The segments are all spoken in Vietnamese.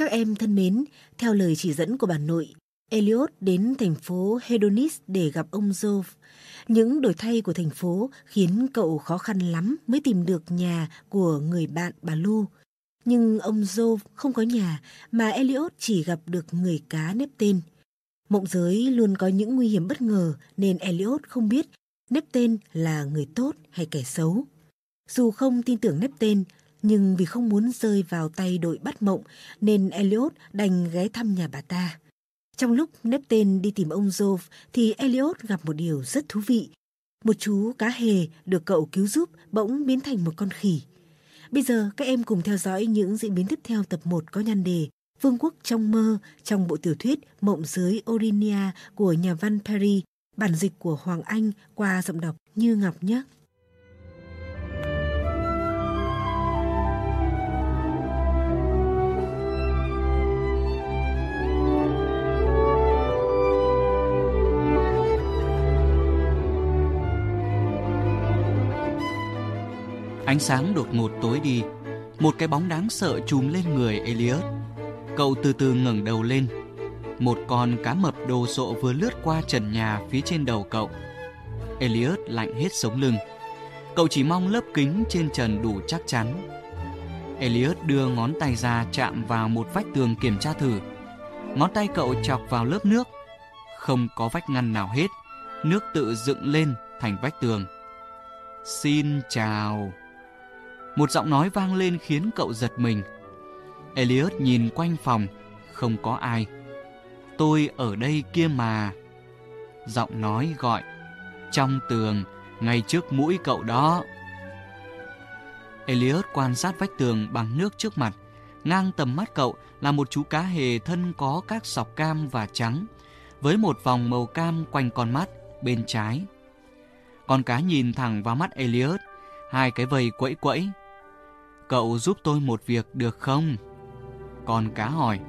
Các em thân mến, theo lời chỉ dẫn của bà nội, Elliot đến thành phố Hedonis để gặp ông Jove. Những đổi thay của thành phố khiến cậu khó khăn lắm mới tìm được nhà của người bạn bà Lu. Nhưng ông Jove không có nhà mà Elliot chỉ gặp được người cá nếp tên. Mộng giới luôn có những nguy hiểm bất ngờ nên Elliot không biết nếp tên là người tốt hay kẻ xấu. Dù không tin tưởng nếp tên, nhưng vì không muốn rơi vào tay đội bắt mộng nên Elliot đành ghé thăm nhà bà ta. Trong lúc nếp tên đi tìm ông Jove thì Elliot gặp một điều rất thú vị. Một chú cá hề được cậu cứu giúp bỗng biến thành một con khỉ. Bây giờ các em cùng theo dõi những diễn biến tiếp theo tập 1 có nhan đề Vương quốc trong mơ trong bộ tiểu thuyết Mộng giới Orinia của nhà văn Perry, bản dịch của Hoàng Anh qua giọng đọc Như Ngọc nhé. Ánh sáng đột ngột tối đi, một cái bóng đáng sợ trùm lên người Elliot. Cậu từ từ ngẩng đầu lên. Một con cá mập đồ sộ vừa lướt qua trần nhà phía trên đầu cậu. Elliot lạnh hết sống lưng. Cậu chỉ mong lớp kính trên trần đủ chắc chắn. Elliot đưa ngón tay ra chạm vào một vách tường kiểm tra thử. Ngón tay cậu chọc vào lớp nước. Không có vách ngăn nào hết. Nước tự dựng lên thành vách tường. Xin chào. Một giọng nói vang lên khiến cậu giật mình. Elliot nhìn quanh phòng, không có ai. Tôi ở đây kia mà. Giọng nói gọi. Trong tường, ngay trước mũi cậu đó. Elliot quan sát vách tường bằng nước trước mặt. Ngang tầm mắt cậu là một chú cá hề thân có các sọc cam và trắng, với một vòng màu cam quanh con mắt bên trái. Con cá nhìn thẳng vào mắt Elliot, hai cái vầy quẫy quẫy. Cậu giúp tôi một việc được không? Con cá hỏi.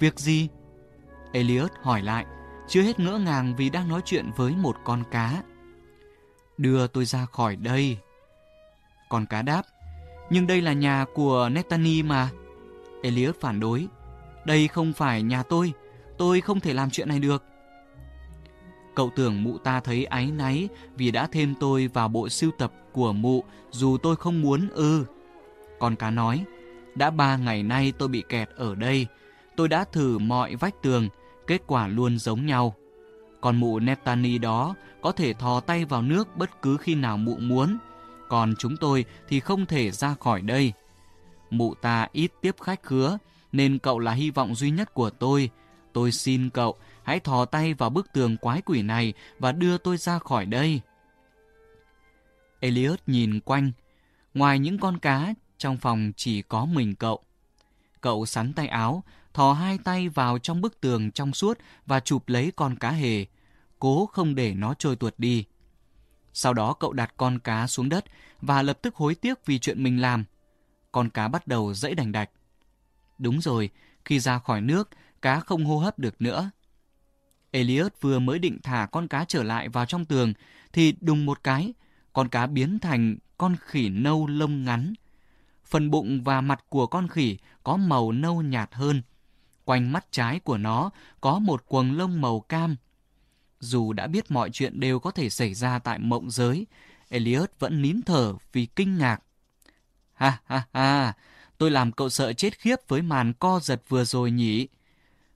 Việc gì? Elliot hỏi lại, chưa hết ngỡ ngàng vì đang nói chuyện với một con cá. Đưa tôi ra khỏi đây. Con cá đáp, nhưng đây là nhà của Netani mà. Elliot phản đối, đây không phải nhà tôi, tôi không thể làm chuyện này được. Cậu tưởng mụ ta thấy áy náy vì đã thêm tôi vào bộ sưu tập của mụ dù tôi không muốn ư. Con cá nói, đã ba ngày nay tôi bị kẹt ở đây. Tôi đã thử mọi vách tường, kết quả luôn giống nhau. Còn mụ Netani đó có thể thò tay vào nước bất cứ khi nào mụ muốn. Còn chúng tôi thì không thể ra khỏi đây. Mụ ta ít tiếp khách khứa, nên cậu là hy vọng duy nhất của tôi. Tôi xin cậu, hãy thò tay vào bức tường quái quỷ này và đưa tôi ra khỏi đây. Elliot nhìn quanh. Ngoài những con cá, trong phòng chỉ có mình cậu. Cậu sắn tay áo, thò hai tay vào trong bức tường trong suốt và chụp lấy con cá hề, cố không để nó trôi tuột đi. Sau đó cậu đặt con cá xuống đất và lập tức hối tiếc vì chuyện mình làm. Con cá bắt đầu dãy đành đạch. Đúng rồi, khi ra khỏi nước, cá không hô hấp được nữa. Elliot vừa mới định thả con cá trở lại vào trong tường thì đùng một cái, con cá biến thành con khỉ nâu lông ngắn. Phần bụng và mặt của con khỉ có màu nâu nhạt hơn. Quanh mắt trái của nó có một quầng lông màu cam. Dù đã biết mọi chuyện đều có thể xảy ra tại mộng giới, Elliot vẫn nín thở vì kinh ngạc. Ha ha ha, tôi làm cậu sợ chết khiếp với màn co giật vừa rồi nhỉ?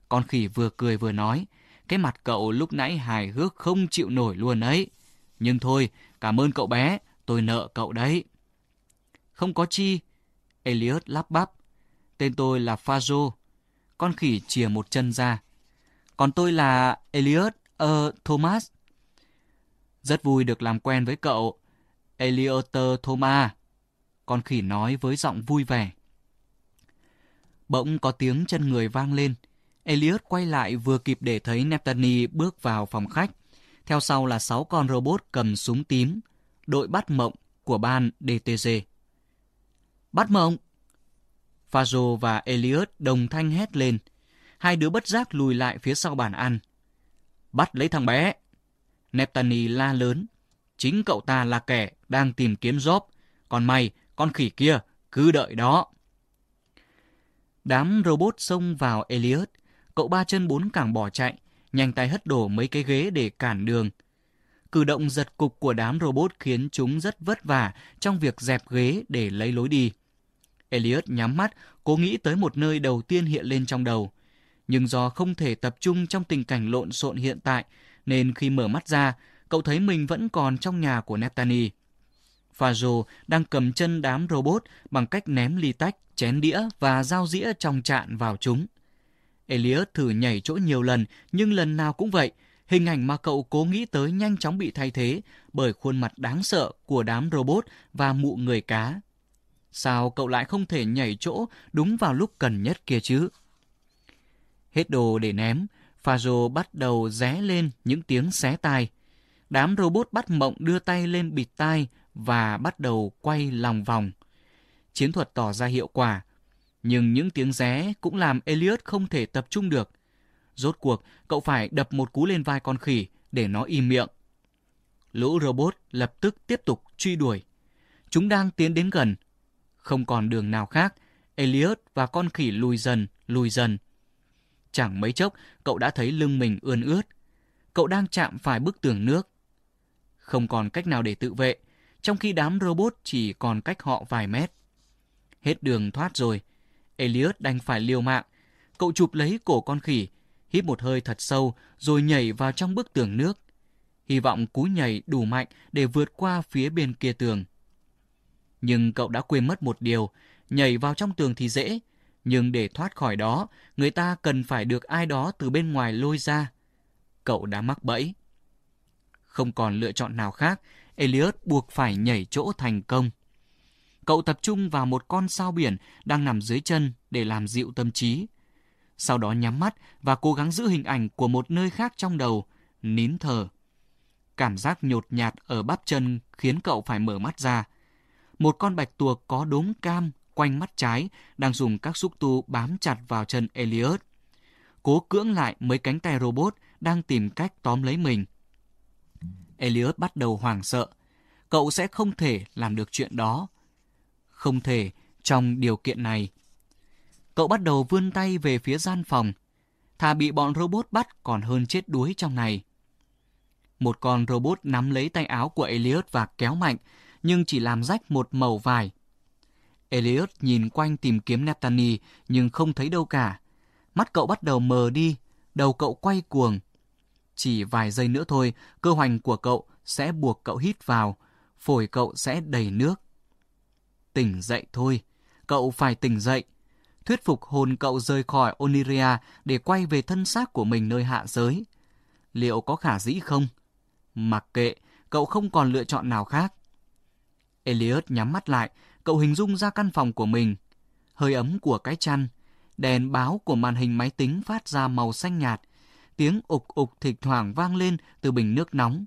Con khỉ vừa cười vừa nói, cái mặt cậu lúc nãy hài hước không chịu nổi luôn ấy. Nhưng thôi, cảm ơn cậu bé, tôi nợ cậu đấy. Không có chi. Elliot lắp bắp. Tên tôi là Fazo. Con khỉ chìa một chân ra. Còn tôi là Elliot, ờ, uh, Thomas. Rất vui được làm quen với cậu. Elioter Thomas. Con khỉ nói với giọng vui vẻ. Bỗng có tiếng chân người vang lên. Elliot quay lại vừa kịp để thấy Neptani bước vào phòng khách. Theo sau là sáu con robot cầm súng tím, đội bắt mộng của ban DTG. Bắt mộng! Fajo và Elliot đồng thanh hét lên. Hai đứa bất giác lùi lại phía sau bàn ăn. Bắt lấy thằng bé! Neptani la lớn. Chính cậu ta là kẻ đang tìm kiếm job. Còn mày, con khỉ kia, cứ đợi đó. Đám robot xông vào Elliot. Cậu ba chân bốn cẳng bỏ chạy, nhanh tay hất đổ mấy cái ghế để cản đường. Cử động giật cục của đám robot khiến chúng rất vất vả trong việc dẹp ghế để lấy lối đi. Elliot nhắm mắt, cố nghĩ tới một nơi đầu tiên hiện lên trong đầu. Nhưng do không thể tập trung trong tình cảnh lộn xộn hiện tại, nên khi mở mắt ra, cậu thấy mình vẫn còn trong nhà của Neptani. Fajo đang cầm chân đám robot bằng cách ném ly tách, chén đĩa và dao dĩa trong chạn vào chúng. Elliot thử nhảy chỗ nhiều lần, nhưng lần nào cũng vậy. Hình ảnh mà cậu cố nghĩ tới nhanh chóng bị thay thế bởi khuôn mặt đáng sợ của đám robot và mụ người cá. Sao cậu lại không thể nhảy chỗ đúng vào lúc cần nhất kia chứ? Hết đồ để ném, Fajo bắt đầu ré lên những tiếng xé tai. Đám robot bắt mộng đưa tay lên bịt tai và bắt đầu quay lòng vòng. Chiến thuật tỏ ra hiệu quả, nhưng những tiếng ré cũng làm Elliot không thể tập trung được. Rốt cuộc, cậu phải đập một cú lên vai con khỉ để nó im miệng. Lũ robot lập tức tiếp tục truy đuổi. Chúng đang tiến đến gần. Không còn đường nào khác, Elliot và con khỉ lùi dần, lùi dần. Chẳng mấy chốc, cậu đã thấy lưng mình ươn ướt. Cậu đang chạm phải bức tường nước. Không còn cách nào để tự vệ, trong khi đám robot chỉ còn cách họ vài mét. Hết đường thoát rồi, Elliot đành phải liều mạng. Cậu chụp lấy cổ con khỉ, hít một hơi thật sâu rồi nhảy vào trong bức tường nước. Hy vọng cú nhảy đủ mạnh để vượt qua phía bên kia tường. Nhưng cậu đã quên mất một điều, nhảy vào trong tường thì dễ, nhưng để thoát khỏi đó, người ta cần phải được ai đó từ bên ngoài lôi ra. Cậu đã mắc bẫy. Không còn lựa chọn nào khác, Elliot buộc phải nhảy chỗ thành công. Cậu tập trung vào một con sao biển đang nằm dưới chân để làm dịu tâm trí. Sau đó nhắm mắt và cố gắng giữ hình ảnh của một nơi khác trong đầu, nín thở. Cảm giác nhột nhạt ở bắp chân khiến cậu phải mở mắt ra. Một con bạch tuộc có đốm cam quanh mắt trái đang dùng các xúc tu bám chặt vào chân Elliot. Cố cưỡng lại mấy cánh tay robot đang tìm cách tóm lấy mình. Elliot bắt đầu hoảng sợ. Cậu sẽ không thể làm được chuyện đó. Không thể trong điều kiện này. Cậu bắt đầu vươn tay về phía gian phòng. Thà bị bọn robot bắt còn hơn chết đuối trong này. Một con robot nắm lấy tay áo của Elliot và kéo mạnh, nhưng chỉ làm rách một màu vải. Elliot nhìn quanh tìm kiếm Neptani nhưng không thấy đâu cả. Mắt cậu bắt đầu mờ đi, đầu cậu quay cuồng. Chỉ vài giây nữa thôi, cơ hoành của cậu sẽ buộc cậu hít vào, phổi cậu sẽ đầy nước. Tỉnh dậy thôi, cậu phải tỉnh dậy. Thuyết phục hồn cậu rời khỏi Oniria để quay về thân xác của mình nơi hạ giới. Liệu có khả dĩ không? Mặc kệ, cậu không còn lựa chọn nào khác. Elliot nhắm mắt lại, cậu hình dung ra căn phòng của mình. Hơi ấm của cái chăn, đèn báo của màn hình máy tính phát ra màu xanh nhạt, tiếng ục ục thỉnh thoảng vang lên từ bình nước nóng.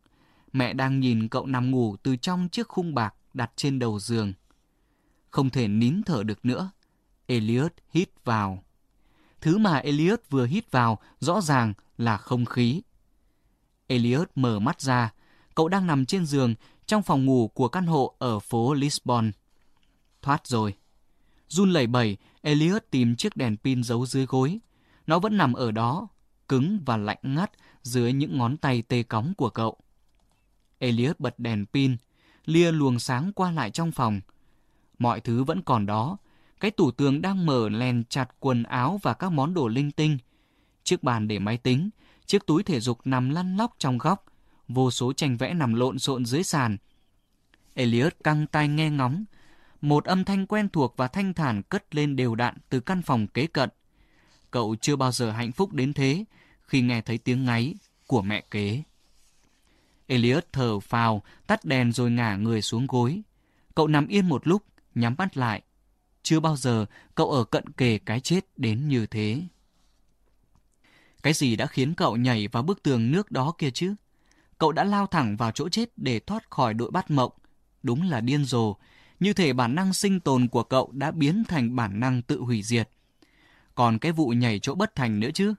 Mẹ đang nhìn cậu nằm ngủ từ trong chiếc khung bạc đặt trên đầu giường. Không thể nín thở được nữa. Elliot hít vào. Thứ mà Elliot vừa hít vào rõ ràng là không khí. Elliot mở mắt ra. Cậu đang nằm trên giường trong phòng ngủ của căn hộ ở phố Lisbon. Thoát rồi. Run lẩy bẩy, Elliot tìm chiếc đèn pin giấu dưới gối. Nó vẫn nằm ở đó, cứng và lạnh ngắt dưới những ngón tay tê cóng của cậu. Elliot bật đèn pin, lia luồng sáng qua lại trong phòng. Mọi thứ vẫn còn đó. Cái tủ tường đang mở len chặt quần áo và các món đồ linh tinh. Chiếc bàn để máy tính, chiếc túi thể dục nằm lăn lóc trong góc, vô số tranh vẽ nằm lộn xộn dưới sàn. Elliot căng tay nghe ngóng. Một âm thanh quen thuộc và thanh thản cất lên đều đặn từ căn phòng kế cận. Cậu chưa bao giờ hạnh phúc đến thế khi nghe thấy tiếng ngáy của mẹ kế. Elliot thở phào, tắt đèn rồi ngả người xuống gối. Cậu nằm yên một lúc, nhắm mắt lại. Chưa bao giờ cậu ở cận kề cái chết đến như thế. Cái gì đã khiến cậu nhảy vào bức tường nước đó kia chứ? Cậu đã lao thẳng vào chỗ chết để thoát khỏi đội bắt mộng. Đúng là điên rồ. Như thể bản năng sinh tồn của cậu đã biến thành bản năng tự hủy diệt. Còn cái vụ nhảy chỗ bất thành nữa chứ.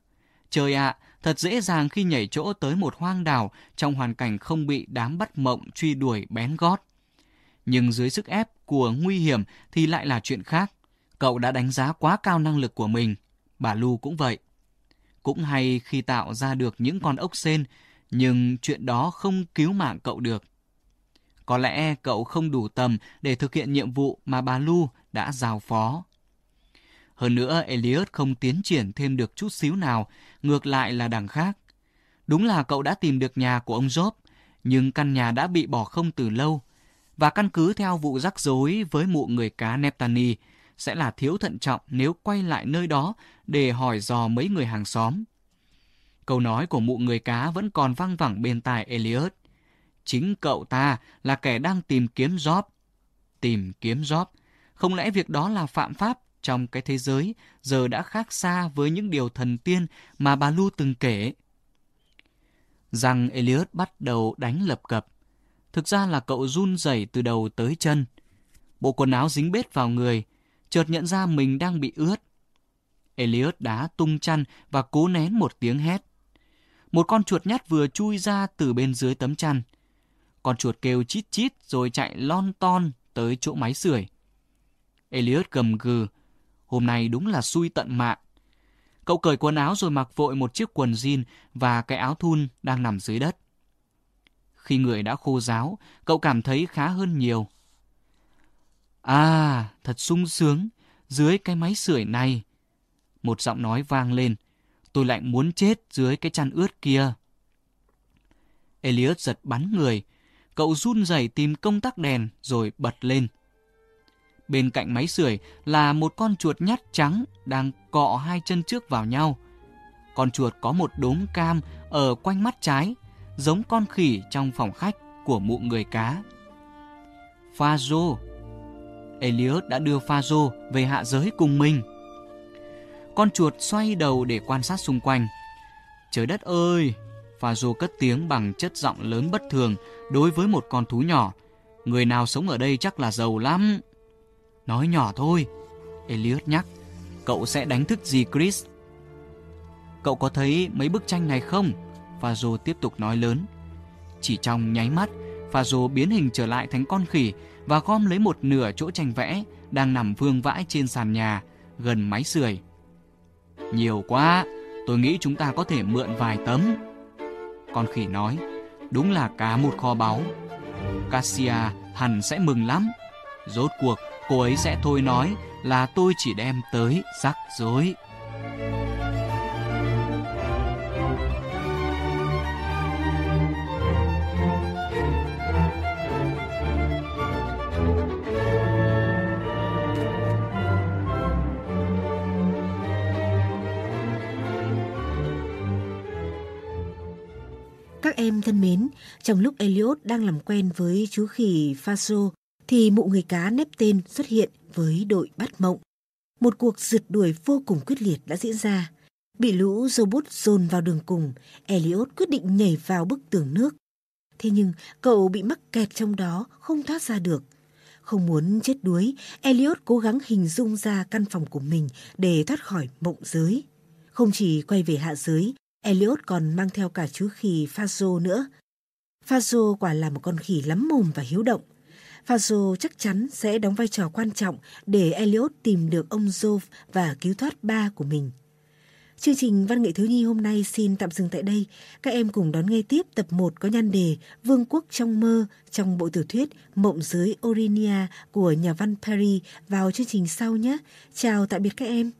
Trời ạ, thật dễ dàng khi nhảy chỗ tới một hoang đảo trong hoàn cảnh không bị đám bắt mộng truy đuổi bén gót. Nhưng dưới sức ép của nguy hiểm thì lại là chuyện khác. Cậu đã đánh giá quá cao năng lực của mình. Bà Lu cũng vậy. Cũng hay khi tạo ra được những con ốc sên, nhưng chuyện đó không cứu mạng cậu được. Có lẽ cậu không đủ tầm để thực hiện nhiệm vụ mà bà Lu đã giao phó. Hơn nữa, Elliot không tiến triển thêm được chút xíu nào, ngược lại là đằng khác. Đúng là cậu đã tìm được nhà của ông Job, nhưng căn nhà đã bị bỏ không từ lâu. Và căn cứ theo vụ rắc rối với mụ người cá Neptani, sẽ là thiếu thận trọng nếu quay lại nơi đó để hỏi dò mấy người hàng xóm. Câu nói của mụ người cá vẫn còn vang vẳng bên tai Elliot. Chính cậu ta là kẻ đang tìm kiếm job. Tìm kiếm job. Không lẽ việc đó là phạm pháp trong cái thế giới giờ đã khác xa với những điều thần tiên mà bà Lu từng kể? Rằng Elliot bắt đầu đánh lập cập. Thực ra là cậu run rẩy từ đầu tới chân. Bộ quần áo dính bết vào người, chợt nhận ra mình đang bị ướt. Elliot đá tung chăn và cố nén một tiếng hét. Một con chuột nhắt vừa chui ra từ bên dưới tấm chăn. Con chuột kêu chít chít rồi chạy lon ton tới chỗ máy sưởi. Elliot gầm gừ. Hôm nay đúng là xui tận mạng. Cậu cởi quần áo rồi mặc vội một chiếc quần jean và cái áo thun đang nằm dưới đất. Khi người đã khô ráo, cậu cảm thấy khá hơn nhiều. À, thật sung sướng, dưới cái máy sưởi này. Một giọng nói vang lên, tôi lại muốn chết dưới cái chăn ướt kia. Elliot giật bắn người, cậu run rẩy tìm công tắc đèn rồi bật lên. Bên cạnh máy sưởi là một con chuột nhắt trắng đang cọ hai chân trước vào nhau. Con chuột có một đốm cam ở quanh mắt trái, giống con khỉ trong phòng khách của mụ người cá. Phazo rô Elliot đã đưa Phazo về hạ giới cùng mình. Con chuột xoay đầu để quan sát xung quanh. Trời đất ơi! Phazo cất tiếng bằng chất giọng lớn bất thường đối với một con thú nhỏ. Người nào sống ở đây chắc là giàu lắm. Nói nhỏ thôi. Elliot nhắc. Cậu sẽ đánh thức gì Chris? Cậu có thấy mấy bức tranh này không? Phazo tiếp tục nói lớn. Chỉ trong nháy mắt, Phazo biến hình trở lại thành con khỉ và gom lấy một nửa chỗ tranh vẽ đang nằm vương vãi trên sàn nhà gần máy sưởi. Nhiều quá, tôi nghĩ chúng ta có thể mượn vài tấm. Con khỉ nói, đúng là cá một kho báu. Cassia hẳn sẽ mừng lắm. Rốt cuộc, cô ấy sẽ thôi nói là tôi chỉ đem tới rắc rối. Em thân mến, trong lúc Elliot đang làm quen với chú khỉ Faso, thì mụ người cá nếp tên xuất hiện với đội bắt mộng. Một cuộc rượt đuổi vô cùng quyết liệt đã diễn ra. Bị lũ robot dồn vào đường cùng, Elliot quyết định nhảy vào bức tường nước. Thế nhưng cậu bị mắc kẹt trong đó, không thoát ra được. Không muốn chết đuối, Elliot cố gắng hình dung ra căn phòng của mình để thoát khỏi mộng giới. Không chỉ quay về hạ giới, Elliot còn mang theo cả chú khỉ Fazo nữa. Fazo quả là một con khỉ lắm mồm và hiếu động. Fazo chắc chắn sẽ đóng vai trò quan trọng để Elliot tìm được ông Jove và cứu thoát ba của mình. Chương trình Văn nghệ thiếu nhi hôm nay xin tạm dừng tại đây. Các em cùng đón nghe tiếp tập 1 có nhan đề Vương quốc trong mơ trong bộ tiểu thuyết Mộng giới Orinia của nhà văn Perry vào chương trình sau nhé. Chào tạm biệt các em.